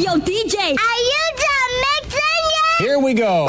Yo, DJ, Are you done mixing yet? Here we go.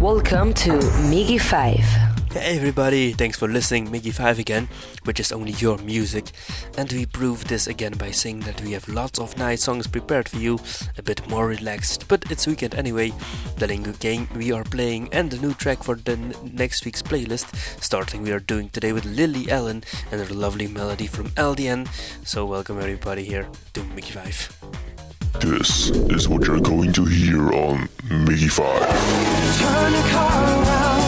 Welcome to MIGY 5. Hey everybody, thanks for listening, MIGY5 again, which is only your music. And we prove this again by saying that we have lots of nice songs prepared for you, a bit more relaxed, but it's weekend anyway. The Lingo game we are playing and the new track for the n- next week's playlist, starting we are doing today with Lily Allen and her lovely melody from LDN. So welcome everybody here to MIGY5. This is what you're going to hear on MIGY5.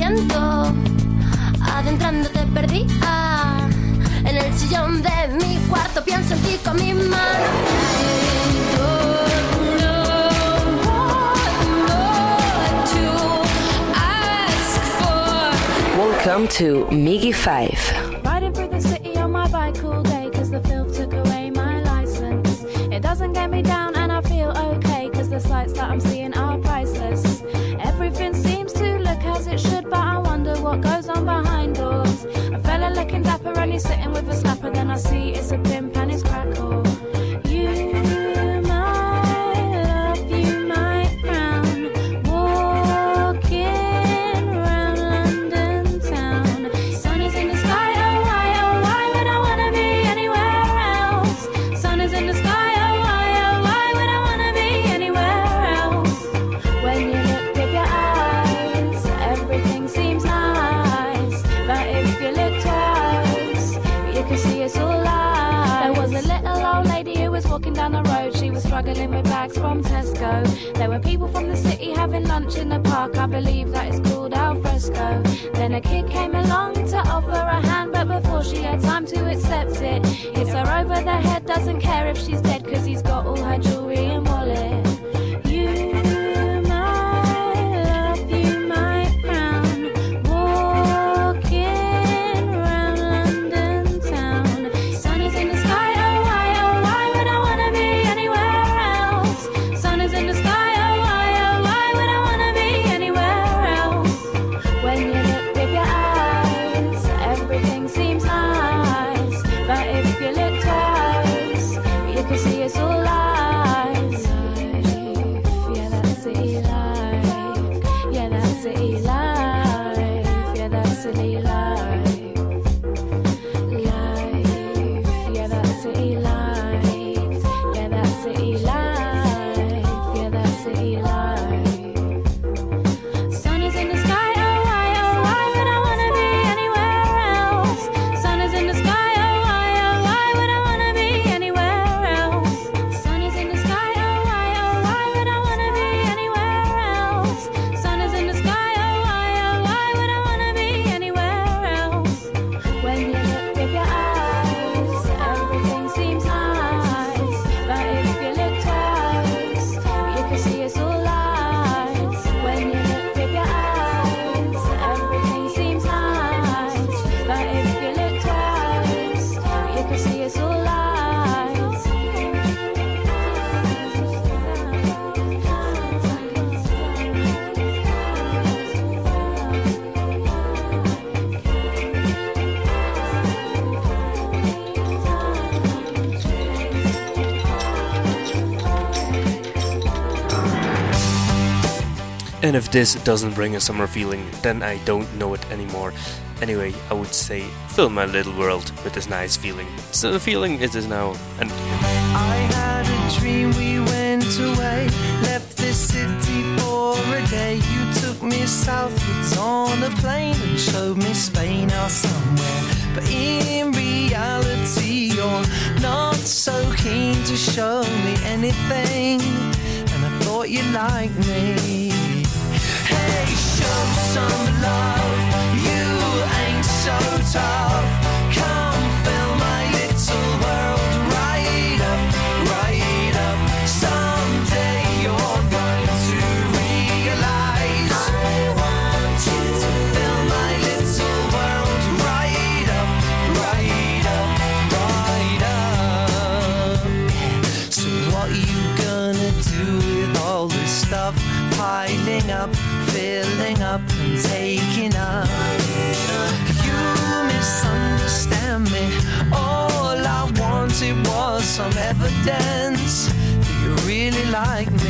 Siento, adentrándote perdida. En el sillón de mi cuarto pienso en ti con mi mano. Welcome to Miggy 5. And sitting with a snapper, then I see it's a pimp you can see it's all lies. There was a little old lady who was walking down the road. She was struggling with bags from Tesco. There were people from the city having lunch in the park. I believe that it's called al fresco. Then a kid came along to offer a hand, but before she had time to accept it, hits her over the head. Doesn't care if she's dead, cause he's got all her jewelry and wallet. And if this doesn't bring a summer feeling, then I don't know it anymore. Anyway, I would say fill my little world with this nice feeling. So the feeling is this now, and I had a dream we went away, left this city for a day. You took me southwards on a plane and showed me Spain or somewhere. But in reality, you're not so keen to show me anything. And I thought you liked me. Some love. You ain't so tough. Come some evidence that you really like me.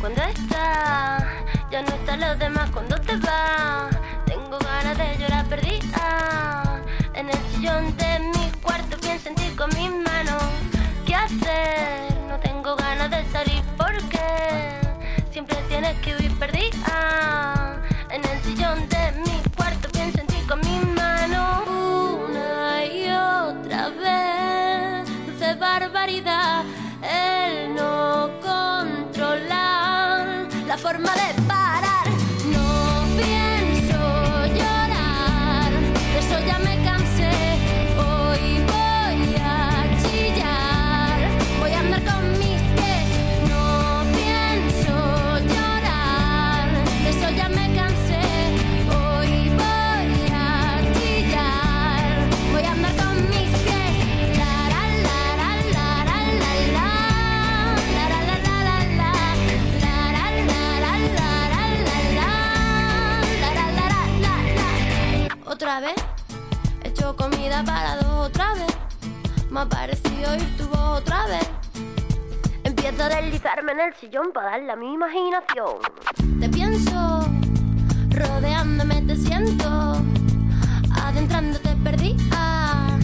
Cuando está, ya no están los demás. Cuando te vas, tengo ganas de llorar perdida. En el sillón de mi cuarto pienso en ti con mis manos. ¿Qué hacer? No tengo ganas de salir porque siempre tienes que huir perdida. hecho comida para dos otra vez. Me ha parecido oír tu voz otra vez. Empiezo a deslizarme en el sillón para darle a mi imaginación. Te pienso, rodeándome te siento. Adentrándote perdida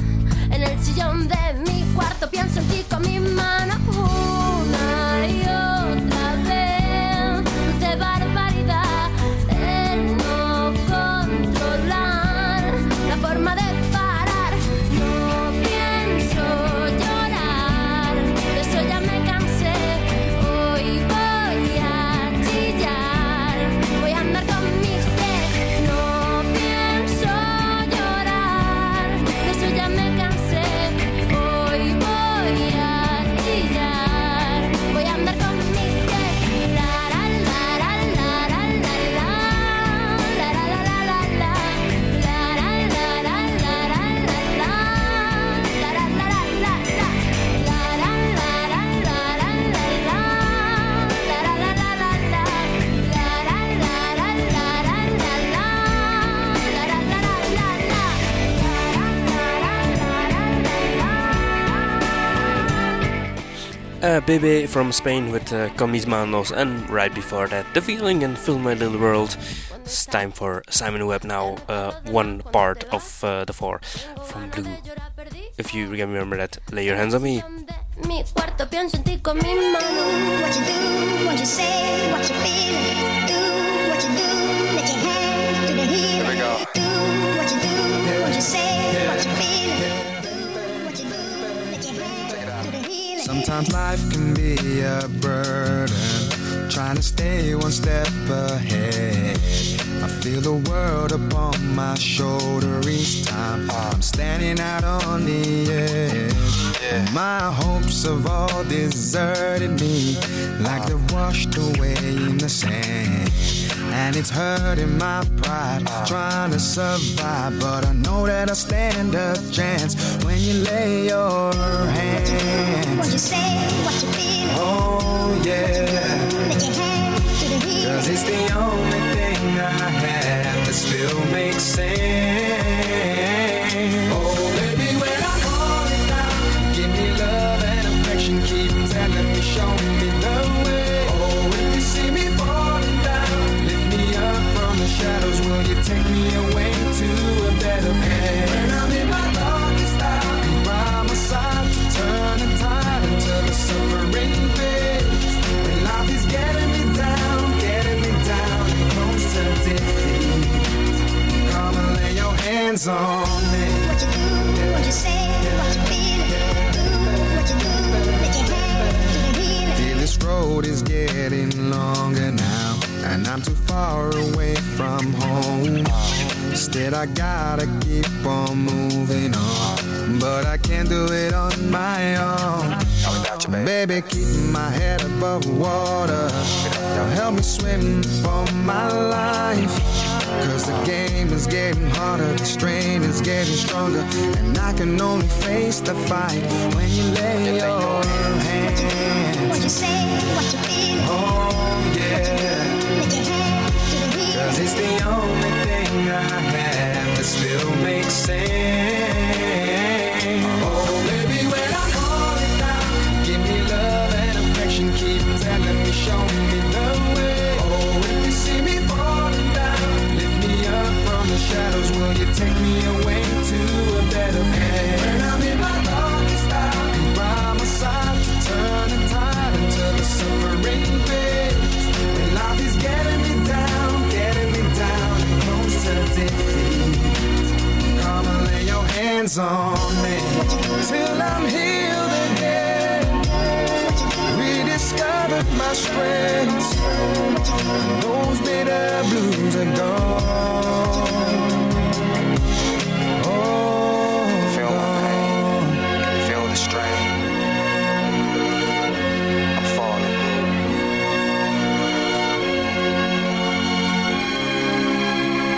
en el sillón de mi cuarto. Pienso en ti con mis manos. Bebe from Spain with uh, Con Mis Manos, and right before that, The Feeling and Fill My Little World. It's time for Simon Webbe now, uh, one part of uh, the four from Blue. If you remember that, lay your hands on me. Mi cuarto pienso en ti con mis manos. What you do, what you say, what you feel. Do what you do, let your hands do the healing. Here we go. Do what you do, what you say, Sometimes life can be a burden, trying to stay one step ahead. I feel the world upon my shoulder each time I'm standing out on the edge. My hopes have all deserted me, like they're washed away in the sand. And it's hurting my pride, trying to survive. But I know that I stand a chance when you lay your hand. What you say, what you feel. Oh yeah, Let your hands do the healing. cause it's the only thing I have that still makes sense. I gotta keep on moving on, but I can't do it on my own. Baby, keep my head above water. Now help me swim for my life. Cause the game is getting harder, the strain is getting stronger. And I can only face the fight when you lay your hands. What you say, what you feel. Oh yeah, Let your hands do the healing. cause it's the only thing I have still makes sense. Oh baby, when I call it down, give me love and affection, keep telling me, show me the way. Oh, if you see me falling down, lift me up from the shadows. Will you take me away to a better place? When I'm in my darkest hour, by my side to turn the tide until the suffering fades. Hands on me till I'm healed again. Rediscovered my strengths. Those bitter blues are gone. Oh, Feel my gone. pain. Feel the strain. I'm falling.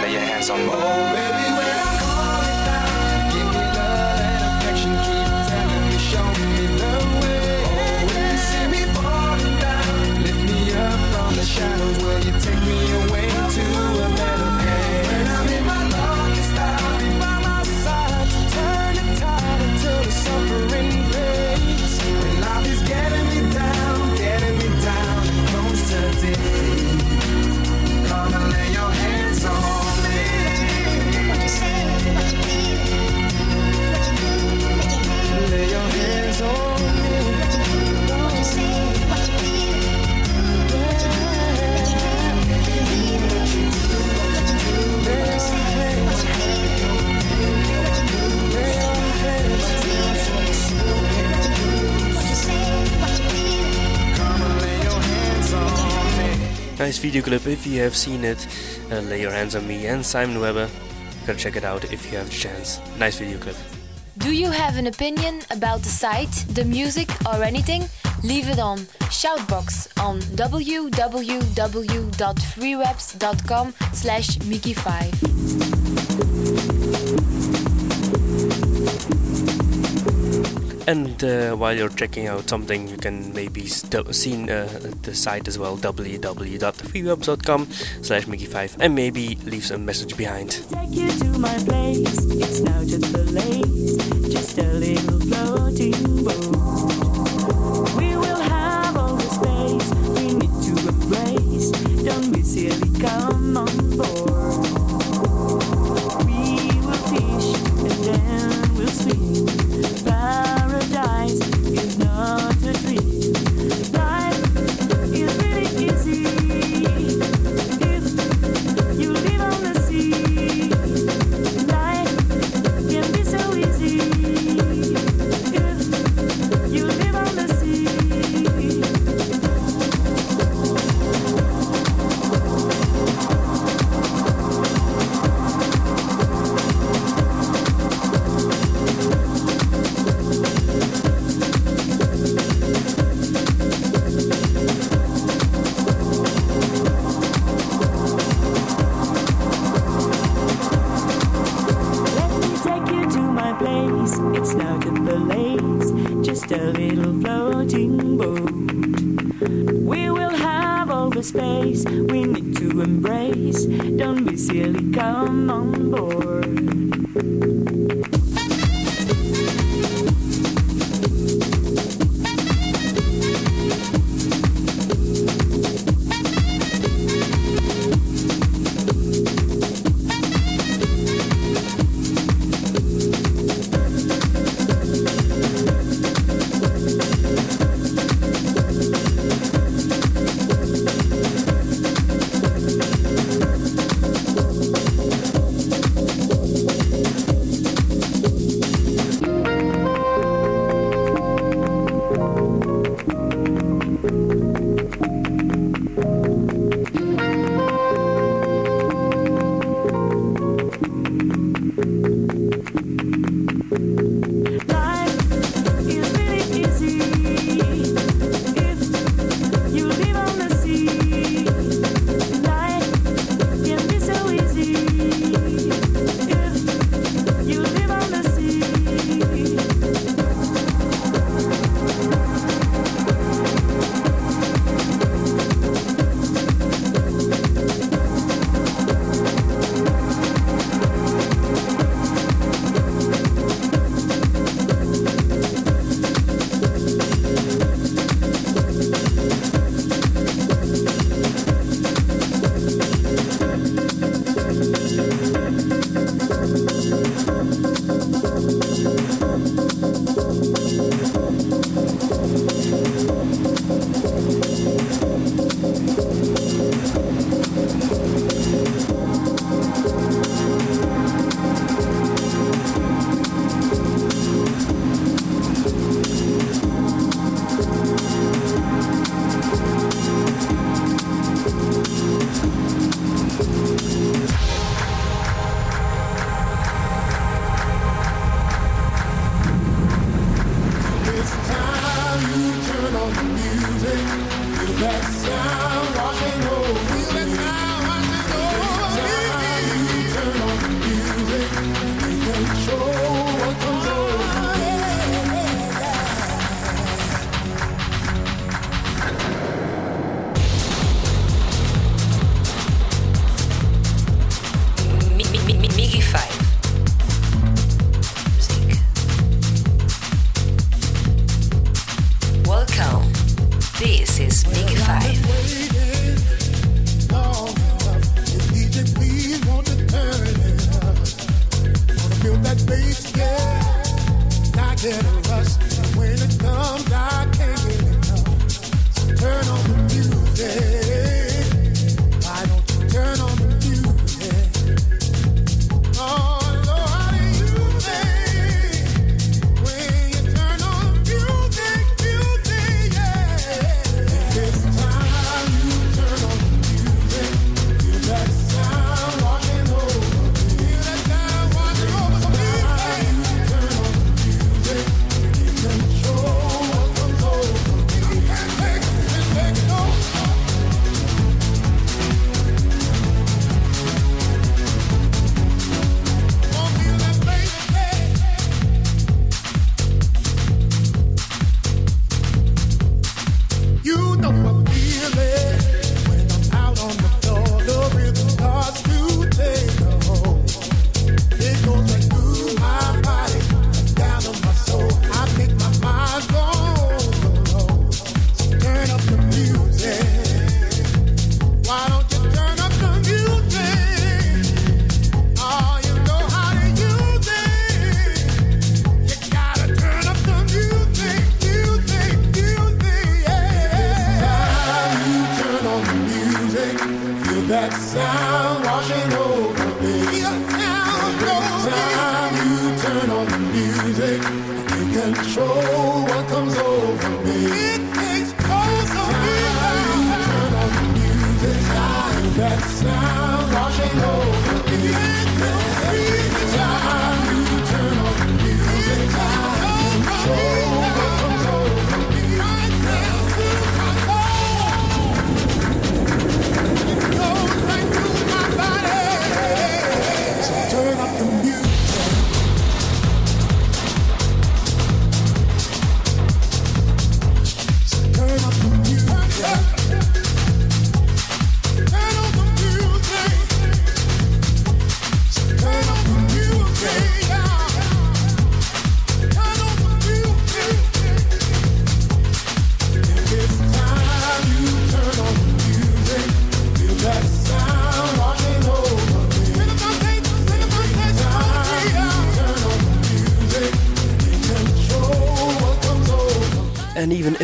Lay your hands on me. Video clip if you have seen it. Uh, lay your hands on me and Simon Webbe. Gotta check it out if you have the chance. Nice video clip. Do you have an opinion about the site, the music, or anything? Leave it on Shoutbox on www.freewebs.com slash MIGY5. And uh, while you're checking out something, you can maybe st- see uh, the site as well www.freewebs.com slash MIGY5 and maybe leave some message behind.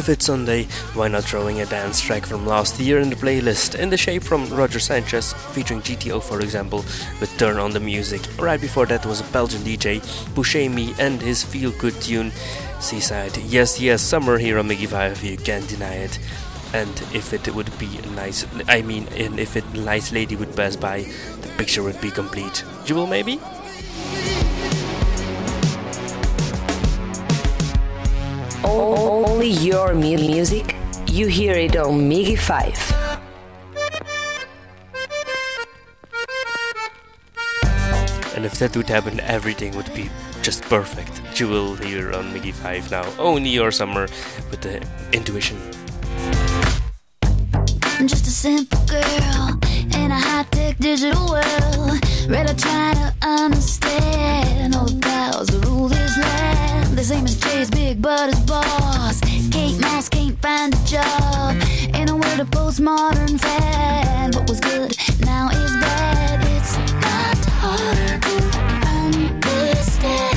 If it's Sunday, why not throwing a dance track from last year in the playlist? In the shape from Roger Sanchez, featuring GTO for example, with Turn on the Music. Right before that was a Belgian DJ, Me, and his feel good tune, Seaside. Yes, yes, summer here on MIGY 5, you can't deny it. And if it would be a nice, I mean, and if a nice lady would pass by, the picture would be complete. Jewel, maybe? Only your mu- music, you hear it on MIGY 5. And if that would happen, everything would be just perfect. Jewel here on MIGY 5 now. Only your summer with the intuition. I'm just a simple girl in a high-tech digital world. Rather try to understand all the powers that rule this land. The same as Jay's big but his boss. Kate Moss can't find a job in a world of postmodern fad. What was good now is bad. It's not hard to understand.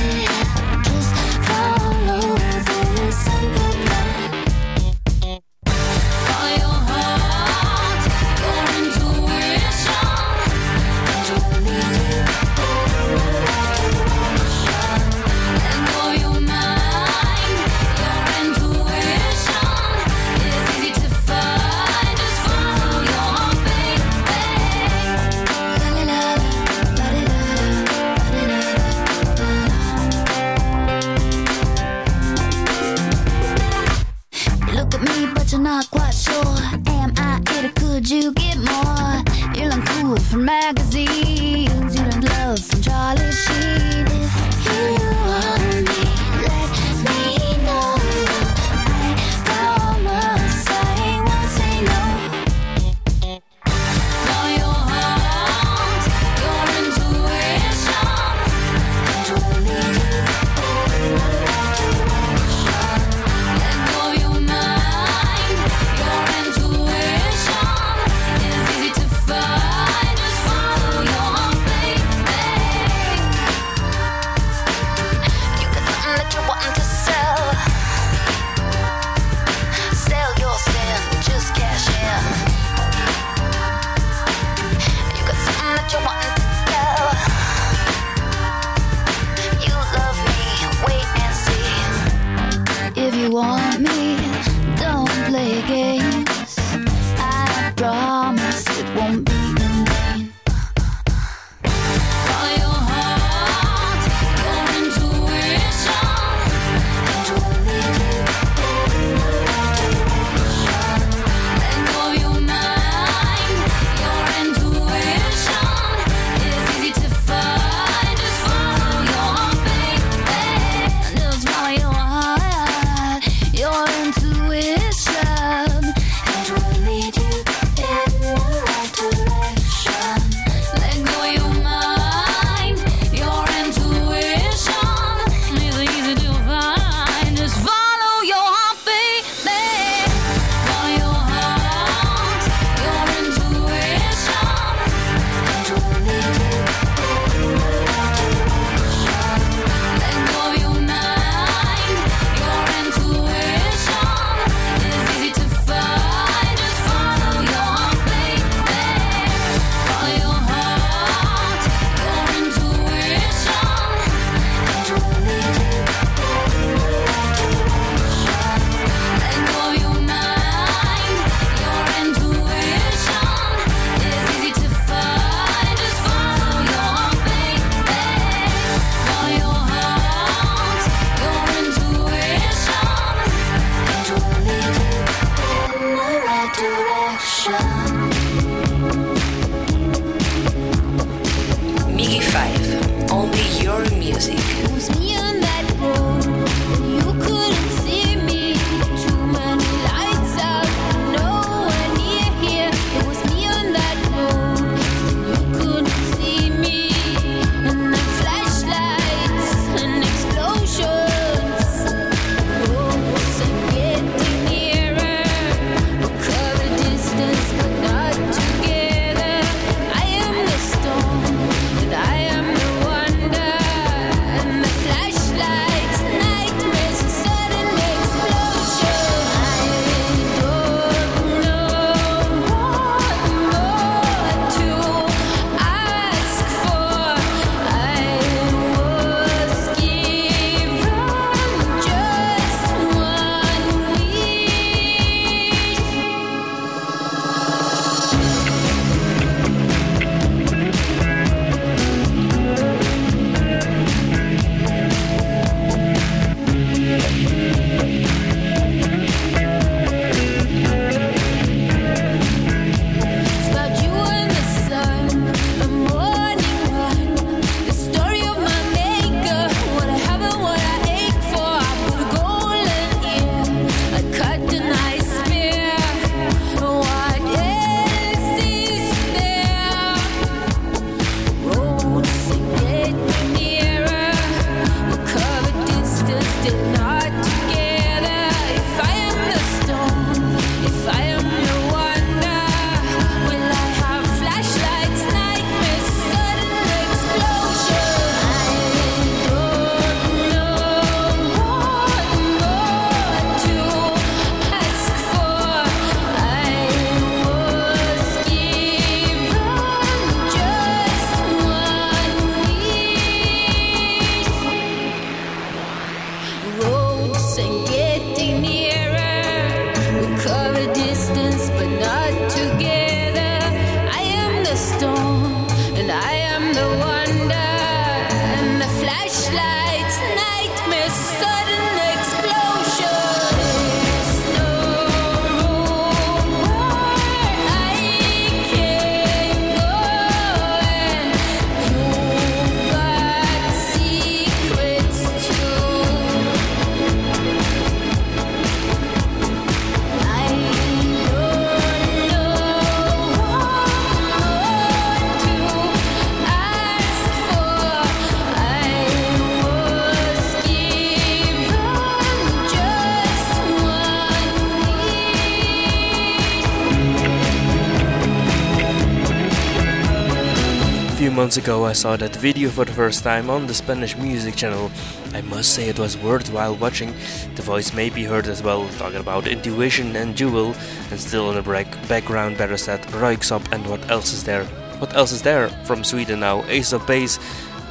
Months ago I saw that video for the first time on the Spanish music channel. I must say it was worthwhile watching. The voice may be heard as well, talking about intuition and jewel, and still in the back- background better said Röyksopp and what else is there? What else is there from Sweden now? Ace of Base,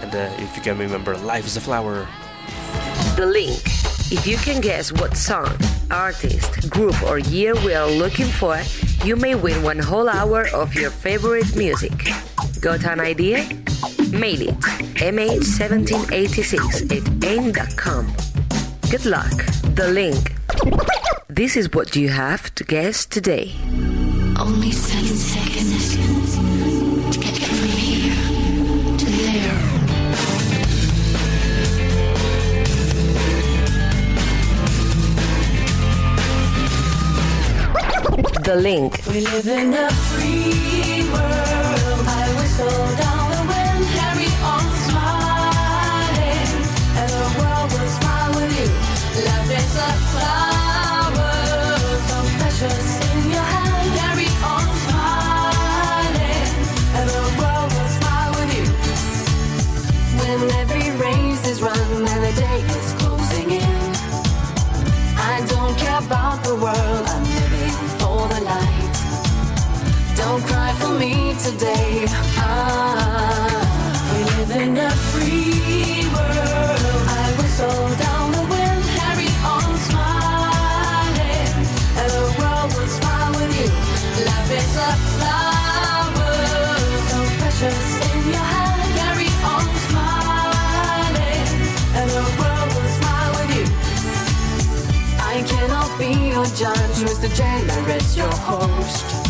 and uh, if you can remember, Life is a Flower. The link. If you can guess what song, artist, group, or year we are looking for, you may win one whole hour of your favorite music. Got an idea? Mail it mh1786 at aim.com. Good luck. The link. This is what you have to guess today. Only seven seconds to get from here to there. The link. We live in a free world. Ah, we live in a free world. I whistle down the wind, carry on smiling, and the world will smile with you. Life is a flower, so precious in your hand. Carry on smiling, and the world will smile with you. I cannot be your judge, Mr. Jailer is your host.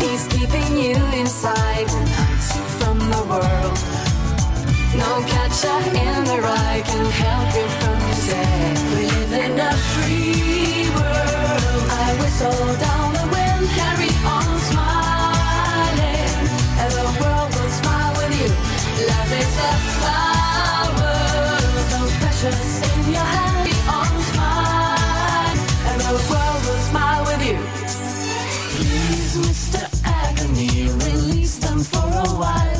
He's keeping you inside and hides you from the world. No catcher in the rye can help you from today. We live in a free world. I whistle down the wind, carry on smiling, and the world will smile with you. Love is a flower, so precious for a while.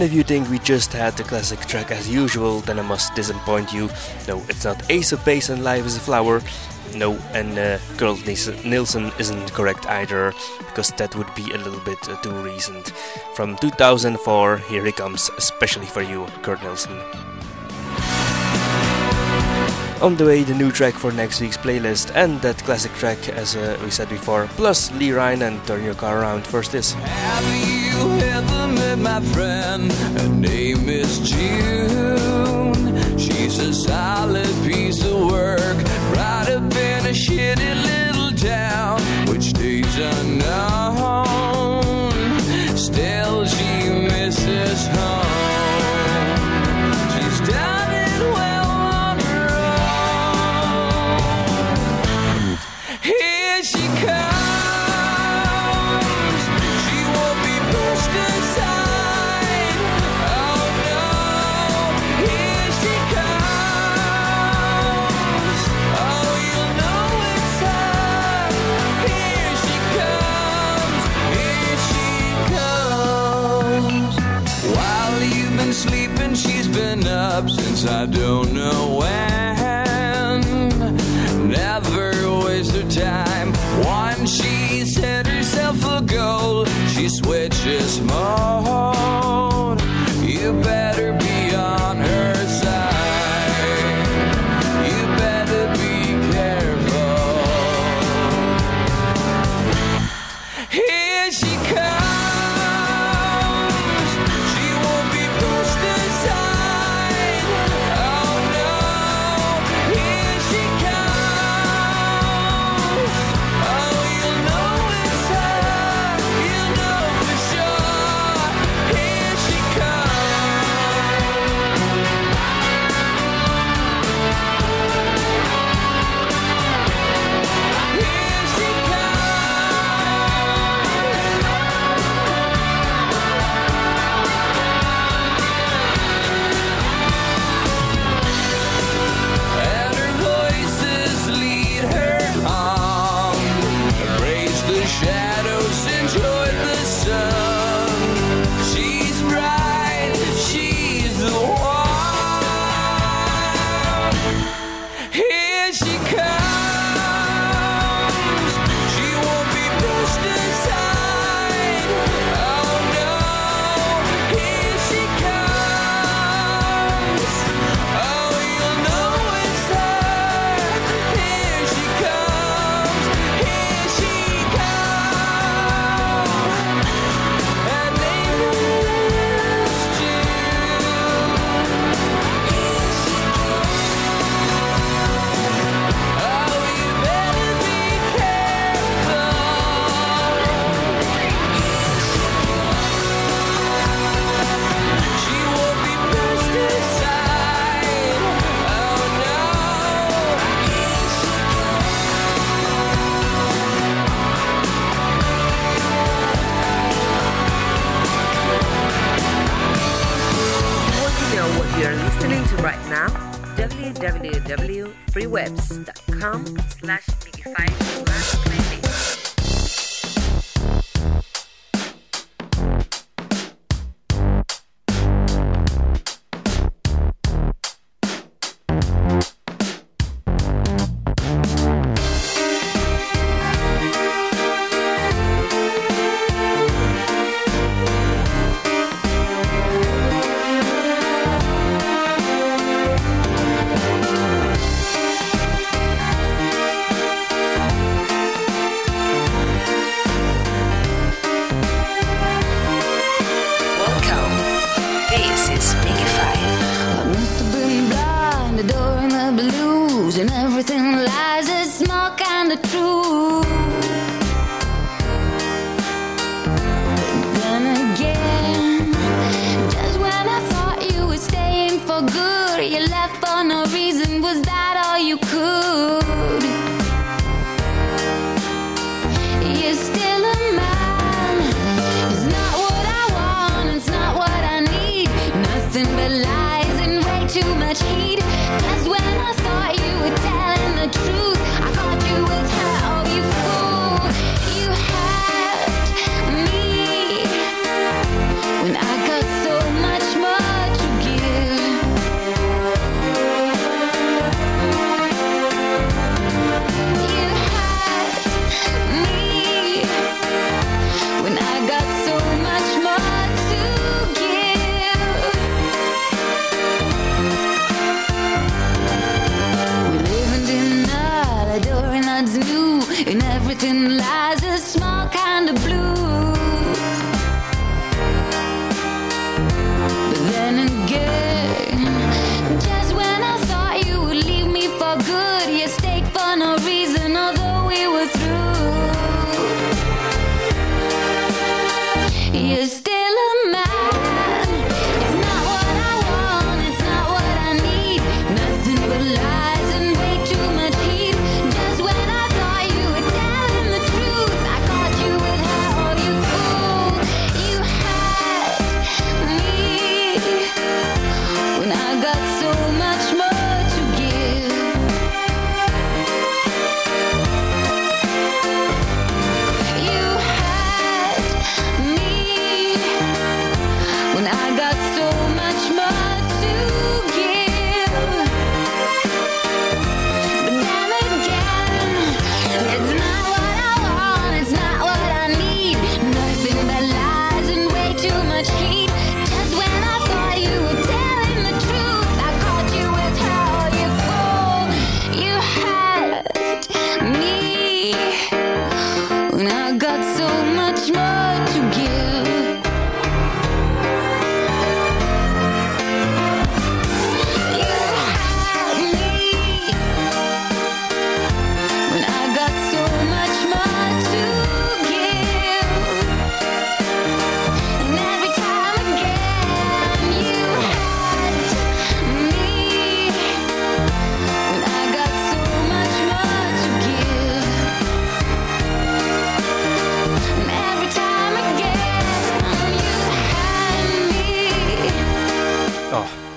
And if you think we just had the classic track as usual, then I must disappoint you. No, it's not Ace of Base and Life is a Flower. No, and uh, Girl Nilsson isn't correct either, because that would be a little bit uh, too recent. From 2004, here he comes, especially for you, Kurt Nilsen. On the way, the new track for next week's playlist, and that classic track, as uh, we said before, plus Lee Ryan and Turn Your Car Around. First is. you ever met my friend? Her name is June. She's a solid piece of work, right up in a shitty little town, which stays unknown. Still, she misses home. Cause I don't know when. Never waste her time. Once she set herself a goal, she switches more. freewebs.com slash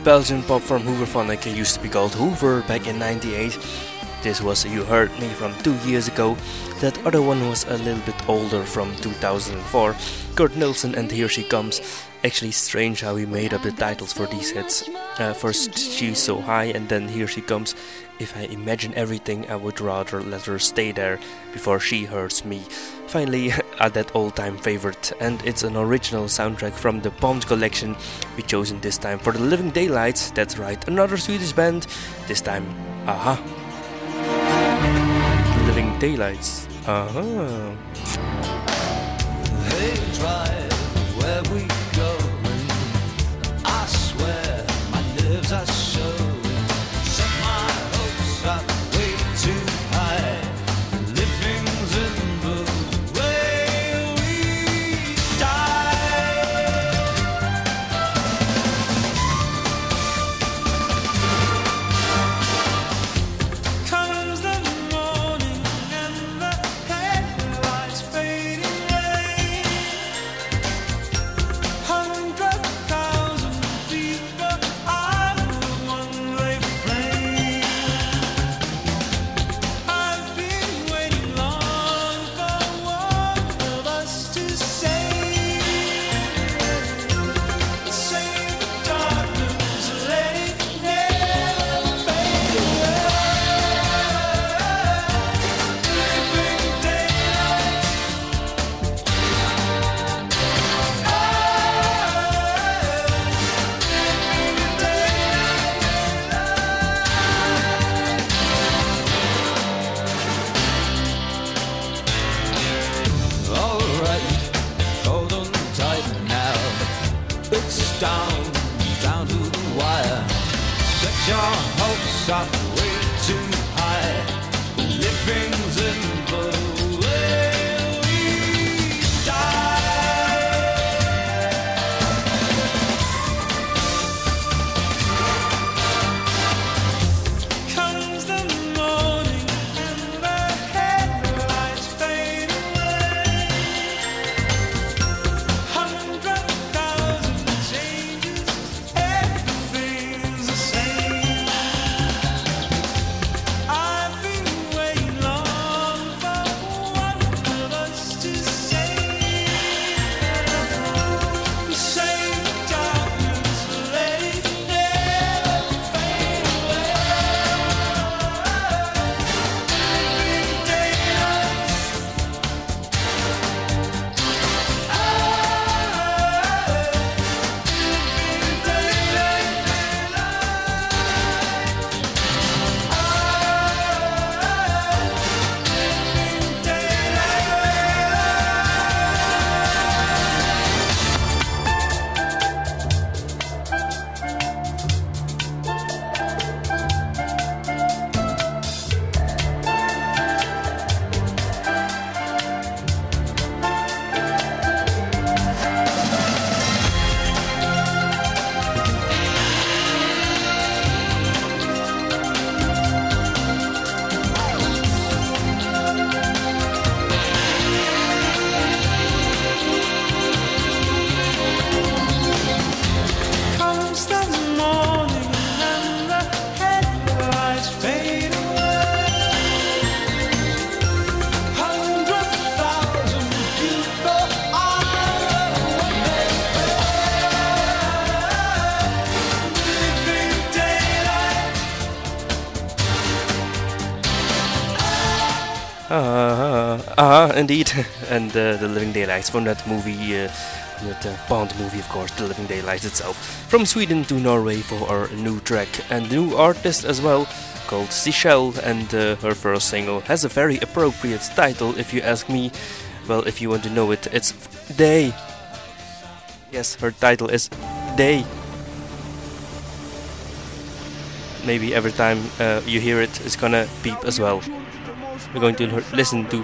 Belgian pop from Hooverphonic used to be called Hoover back in 98. This was You Hurt Me from two years ago. That other one was a little bit older from 2004. Kurt Nilsen and Here She Comes. Actually, strange how he made up the titles for these hits. Uh, first, She's So High, and then Here She Comes. If I imagine everything, I would rather let her stay there before she hurts me. Finally, at that all time favorite, and it's an original soundtrack from the Bond collection we chosen this time for the Living Daylights. That's right, another Swedish band, this time, a-ha. Living Daylights, uh-huh. aha. Hey, drive where we go. I swear my nerves are showing. Hopes Ah, ah, indeed. and uh, the Living Daylights from that movie, uh, that uh, Bond movie, of course, The Living Daylights itself. From Sweden to Norway for our new track and new artist as well, called Sichelle. And uh, her first single has a very appropriate title, if you ask me. Well, if you want to know it, it's Day. Yes, her title is Day. Maybe every time uh, you hear it, it's gonna beep as well. We're going to listen to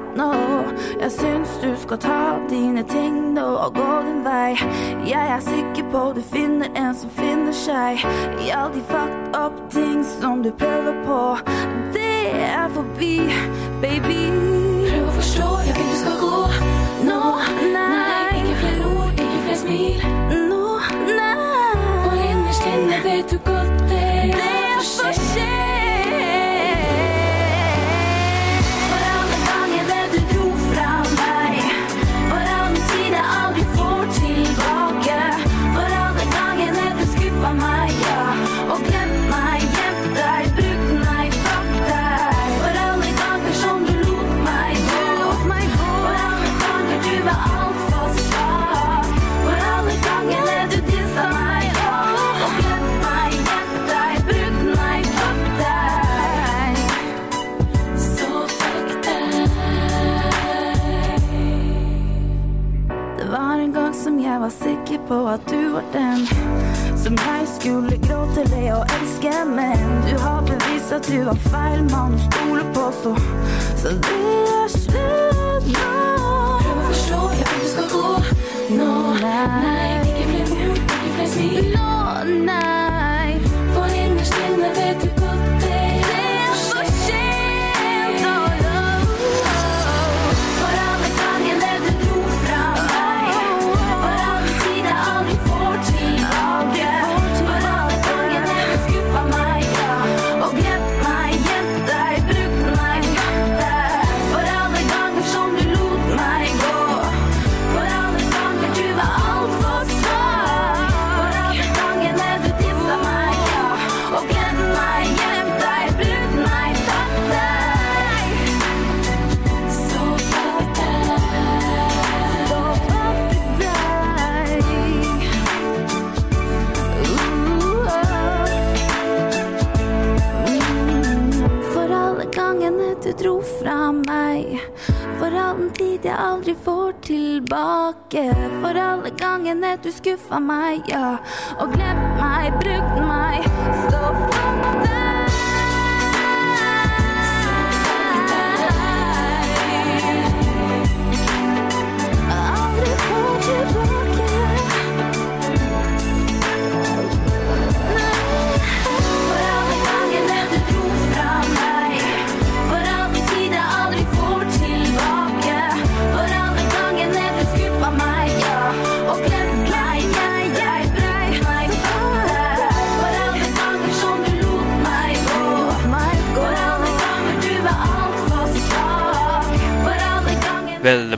no. Jeg syns du skal ta dine ting nå og gå din vei. Jeg er sikker på du finner en som finner seg i all de fucked up ting som du prøver på. Det er forbi, baby. Prøv å forstå, jeg vil du skal gå nå. Nei, ikke flere ord, ikke flere smil. Nå, nei. Og innerst inne vet du godt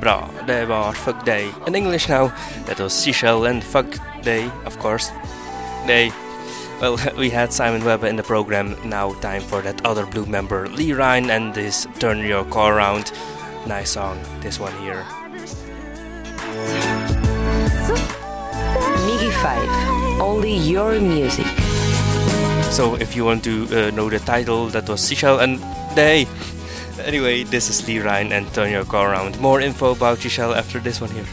bra. Det var Fuck Day. In English now, that was Sichelle and Fuck Day, of course. Day. Well, we had Simon Webbe in the program. Now, time for that other blue member, Lee Ryan, and this Turn Your Car Around. Nice song, this one here. MIGY 5. Only your music. So, if you want to uh, know the title, that was Sichelle and Day. Anyway, this is Lee Ryan and Turn Your Car Around. More info about Sichelle after this one here.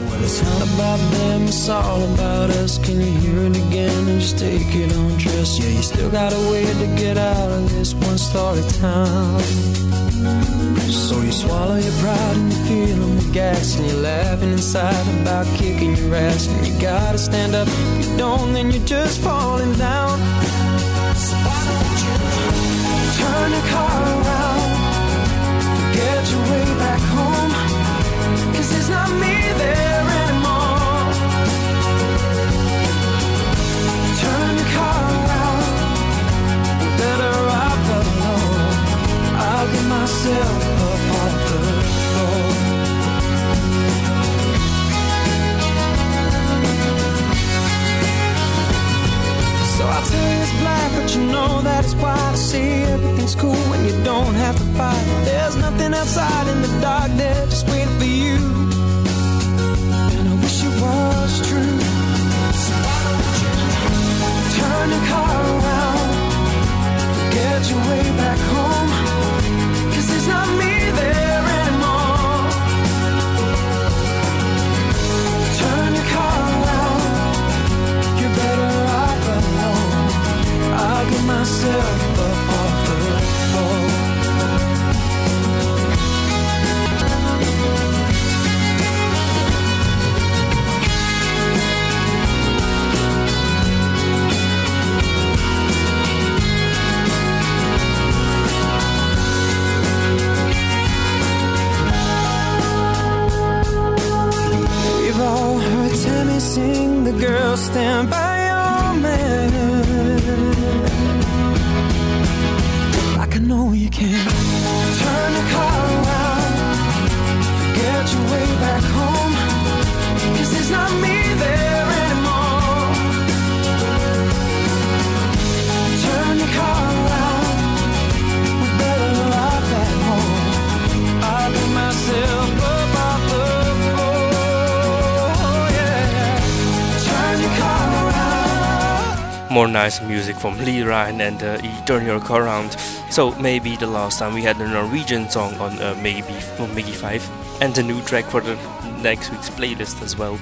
Well, it's about them, it's all about us. Can you hear it again and just take it on trust? Yeah, you still got a way to get out of this one story town. So you swallow your pride and you're feeling the gas and you're laughing inside about kicking your ass. And you gotta stand up. If you don't, then you're just falling down. So why don't you turn car Your way back home. Cause there's not me there anymore. Turn your car around. Better off alone. I'll myself up. So I'll tell you you know that it's white. I see everything's cool when you don't have to fight. There's nothing outside in the dark there, just waiting for you. And I wish it was true. So why turn your car around, forget your way back home? 'Cause there's not me there myself up off the floor. We've all heard Tammy sing, the girl stand by your man. Can More nice music from Lee Ryan and uh, Turn Your Car Around. So maybe the last time we had a Norwegian song on uh, maybe on MIGY 5 and a new track for the next week's playlist as well.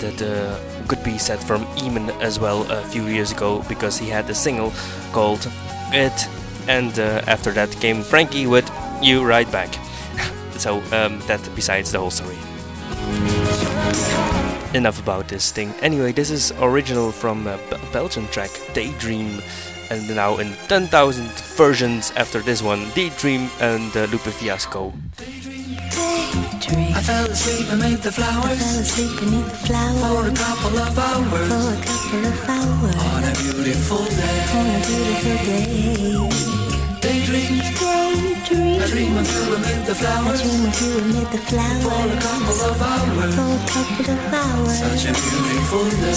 That uh, could be set from Eamon as well a few years ago because he had a single called It and uh, after that came Frankie with You Right Back. so um, that besides the whole story enough about this thing. Anyway, this is original from a B- Belgian track, Daydream, and now in 10,000 versions after this one, Daydream and uh, Lupe Fiasco. I fell asleep amid the flowers. For a couple of hours. on a beautiful day On a beautiful day. Daydream. I dream of you amid the flowers. I dream of you amid the flowers For a couple of hours. For a couple of hours, Such a beautiful day.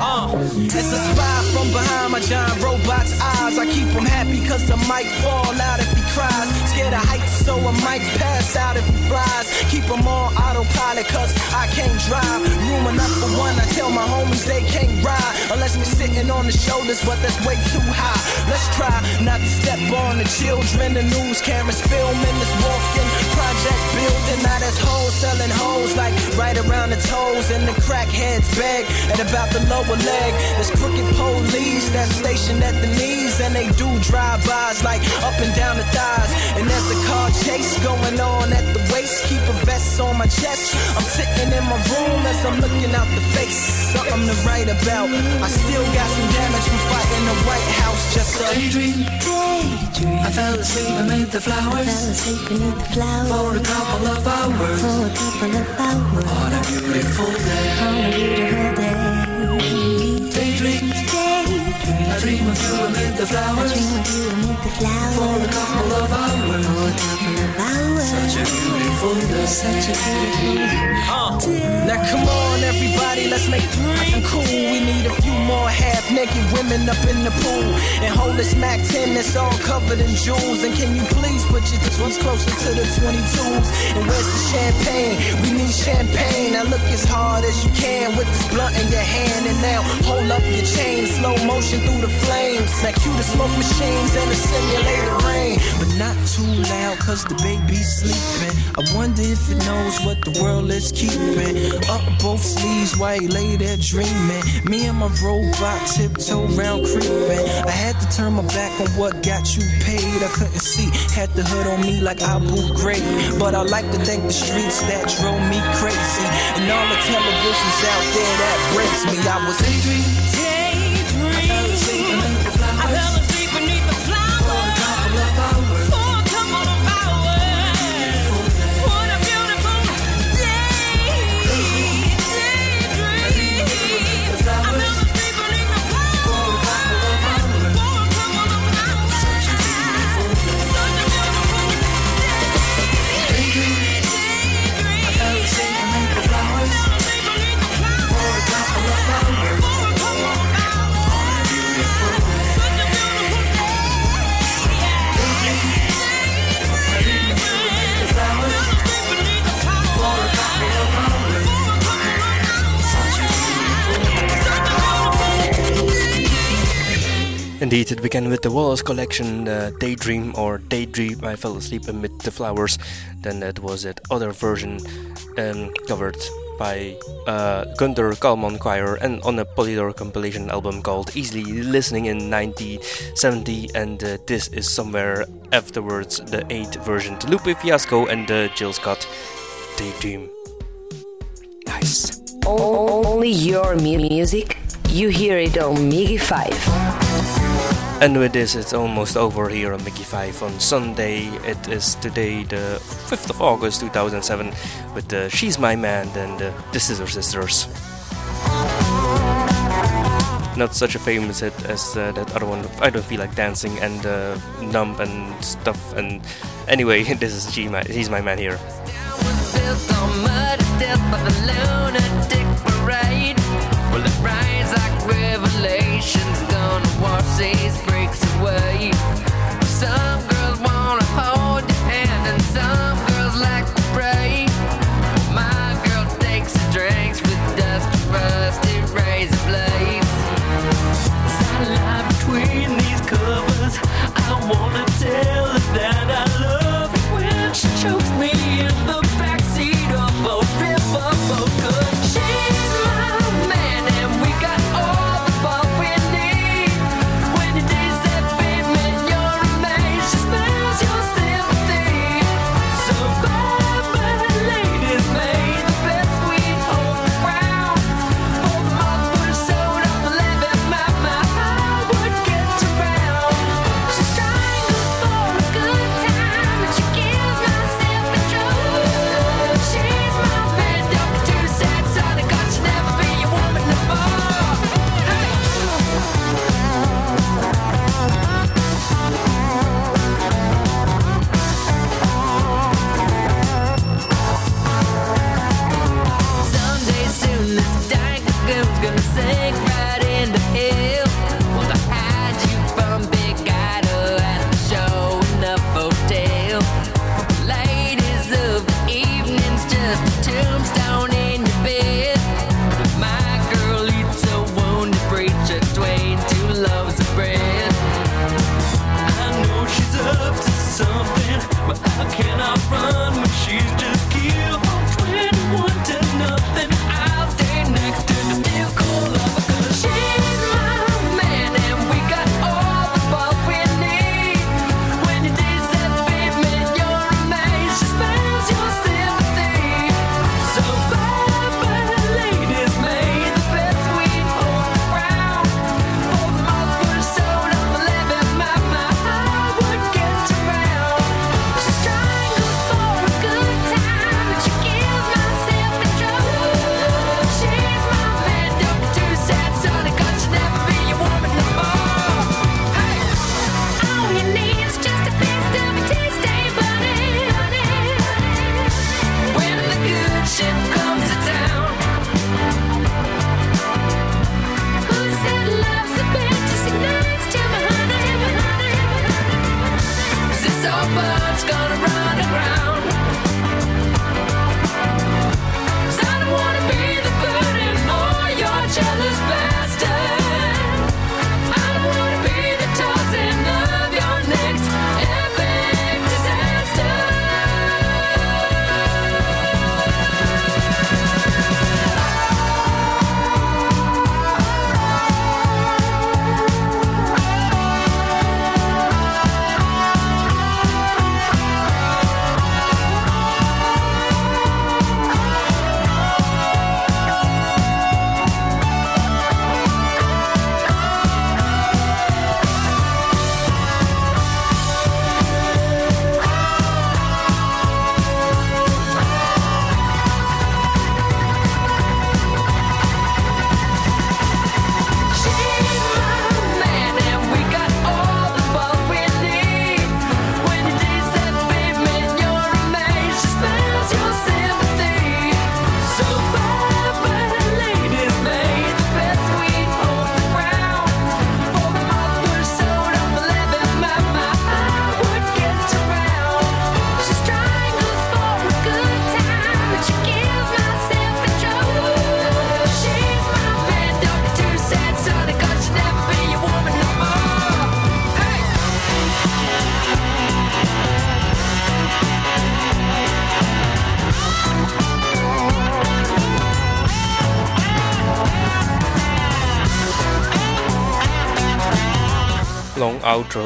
Uh, it's a spy from behind my giant robot's eyes. I keep him happy cause I might fall out if he cries. Scared of heights, so I might pass out if he flies. Keep him on autopilot cause I can't drive. Room enough for one, I tell my homies they can't ride. Unless we're sitting on the shoulders, but that's way too high. Let's try not to step on the children. The news cameras filming this walking project building. Now there's hoes selling hoes like right around the toes. And the crackheads beg at about the lower leg. There's crooked police that's stationed at the knees. And they do drive-bys like up and down the thighs. And there's a car chase going on at the waist. Keep a vest on my chest. I'm sitting in my room as I'm looking out the face. Something to write about. I still got some damage from fighting the White House. Just a Daydream. I fell asleep amid the flowers. For a couple of hours. On a beautiful day. Daydream. I dream of you amid the flowers. For a couple of hours. Such a beautiful day. Uh, now come on, everybody, let's make it cool. We need a few more half-naked women up in the pool and hold this Mac 10 that's all covered in jewels. And can you please put your ones closer to the 22s? And where's the champagne? We need champagne. Now look as hard as you can with this blunt in your hand, and now hold up your chain, slow motion through the flames. Now cue the smoke machines and the simulated rain, but not too loud 'cause the baby's sleeping. I wonder if it knows what the world is keeping. Up both sleeves while he lay there dreaming. Me and my robot tiptoe round creeping. I had to turn my back on what got you paid. I couldn't see, had the hood on me like Abu Ghraib. But I like to thank the streets that drove me crazy. And all the televisions out there that breaks me. I was daydreaming. I Indeed, it began with the Wallace collection, Daydream or Daydream. I fell asleep amid the flowers. Then it was that other version um, covered by uh, Günter Kallmann Choir and on a Polydor compilation album called Easily Listening in 1970. And uh, this is somewhere afterwards the 8th version to Lupe Fiasco and uh, Jill Scott Daydream. Nice. Only your mu- music, you hear it on MIGY 5. And with this, it's almost over here on MIGY 5 on Sunday. It is today, the 5th of August 2007, with the She's My Man and uh, the the Scissor Sisters. Not such a famous hit as uh, that other one, I Don't Feel Like Dancing and uh, Numb and stuff. And anyway, this is G my, She's My Man here. Well, it rides like revelations, gonna watch these takes away. Some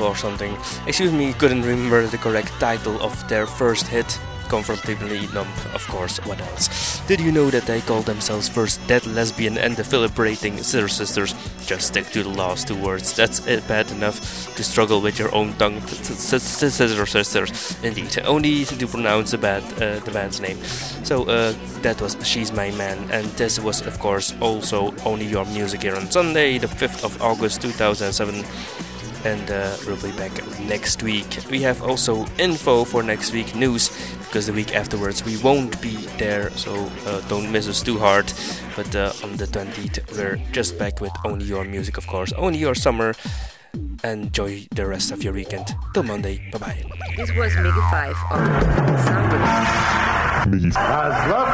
or something. Excuse me, couldn't remember the correct title of their first hit. Comfortably numb, of course, what else? Did you know that they called themselves first Dead Lesbian and the Filibustering Scissor Sisters? Just stick to the last two words, that's it, bad enough to struggle with your own tongue. Scissor Sisters, indeed. Only to pronounce the, uh, the band's name. So uh, that was She's My Man, and this was, of course, also Only Your Music here on Sunday, the 5th of August 2007 and uh, we'll be back next week. We have also info for next week news because the week afterwards we won't be there, so uh, don't miss us too hard. But uh, on the 20th, we're just back with only your music, of course, only your summer. Enjoy the rest of your weekend. Till Monday. Bye bye. This was MIGY 5 on Soundboard. Miggy. As love